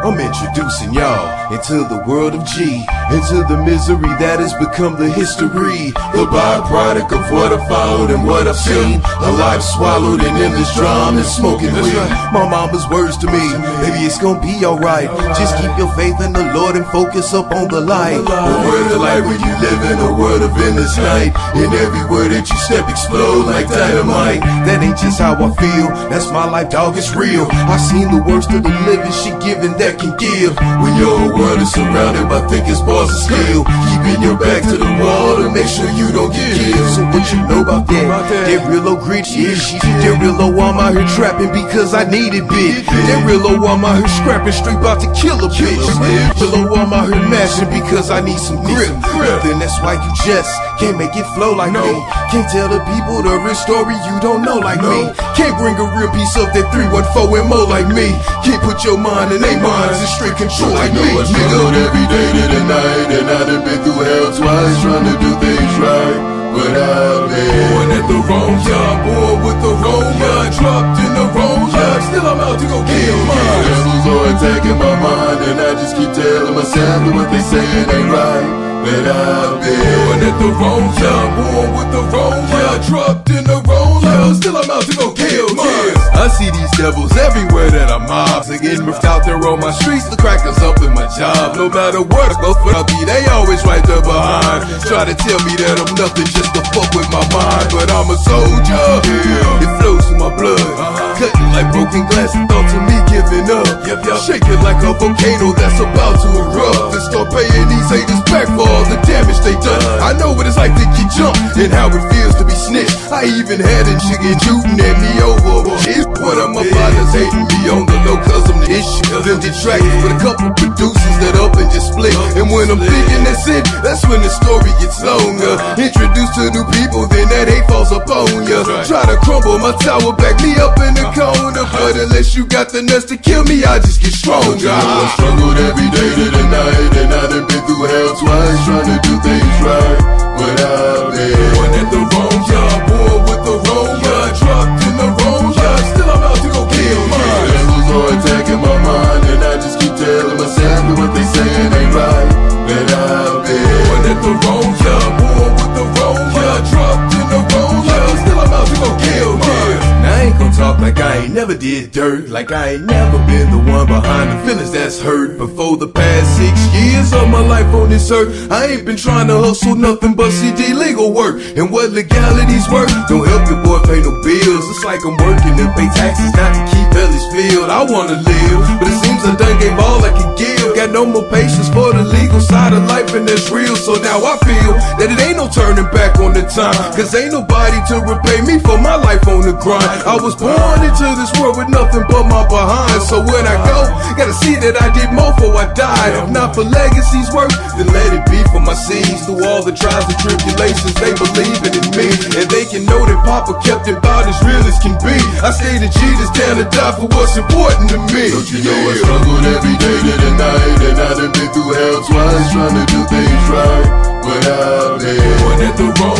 I'm introducing y'all into the world of G, into the misery that has become the history. The byproduct of what I followed and what I've seen. A life swallowed in endless drama and smoking weed. My mama's words to me, baby, it's gonna be alright. Just keep your faith in the Lord and focus up on the light. A word of light when you live in a world of endless night. In every word that you step explode like dynamite. That ain't just how I feel, that's my life, dog, it's real. I seen the worst of the living, she giving that can give. When your world is surrounded by thickest bars of steel, keeping your back to the wall to make sure you don't get killed. So what you know about that? That real low grit shit. That real low I'm out here trapping because I need it, bitch. That real low I'm out here scrapping straight about to kill a bitch. Real low I'm out here mashing because I need some grip. Then that's why you just can't make it flow like me. Can't tell the people the real story you don't know like me. Can't bring a real piece of that 314 and more like me. Can't put your mind in their minds in strict control like me. I struggled every day to the night, and I done been through hell twice trying to do things right. But I've been Born at the wrong job, born with the wrong mind, dropped in the wrong life. Still I'm out to go kill mine. devils are attacking my mind, and I just keep telling myself that what they saying ain't right. But I've been Born at the wrong job, born with the devils everywhere that I'm mob. They getting ripped out there on my streets, the crackers up in my job. No matter what I go for, I be, they always right there behind. Try to tell me that I'm nothing just to fuck with my mind. But I'm a soldier, it flows through my blood. Uh-huh. Cutting like broken glass, thoughts of me giving up. Shaking like a volcano that's about to erupt. And start paying these haters back for all the damage they done. Uh-huh. I know what it's like to get jumped and how it feels to be snitched. I even had a chicken shooting at me over. It's one of my partners hating me on the low cause I'm the issue. Them detracted with a couple producers that up and just split. And when I'm thinking that's it, that's when the story gets longer. Uh-huh. Introduced to new people, then that hate falls upon ya. Try to crumble my tower, back me up in the uh-huh. corner. But unless you got the nuts to kill me, I just get stronger. I struggled every day to the night, and I done been through hell twice trying to do things right. Did dirt, like I ain't never been the one behind the feelings that's hurt. Before the past six years of my life on this earth, I ain't been trying to hustle nothing but CD legal work. And what legalities work don't help your boy pay no bills. It's like I'm working to pay taxes, not to keep bellies filled. I wanna live, but it seems I done gave all I could give. Got no more patience for the legal side of life, and that's real. So now I feel that it ain't no turning back on the time, cause ain't nobody to repay me for my life on grind. I was born into this world with nothing but my behind. So when I go, gotta see that I did more for I died. If not for legacy's work, then let it be for my seeds. Through all the trials and tribulations, they believing in me. And they can know that Papa kept it about as real as can be. I stayed in Jesus down to die for what's important to me. Don't you know I struggled every day to the night, and I done been through hell twice trying to do things right. But I've been Born at the wrong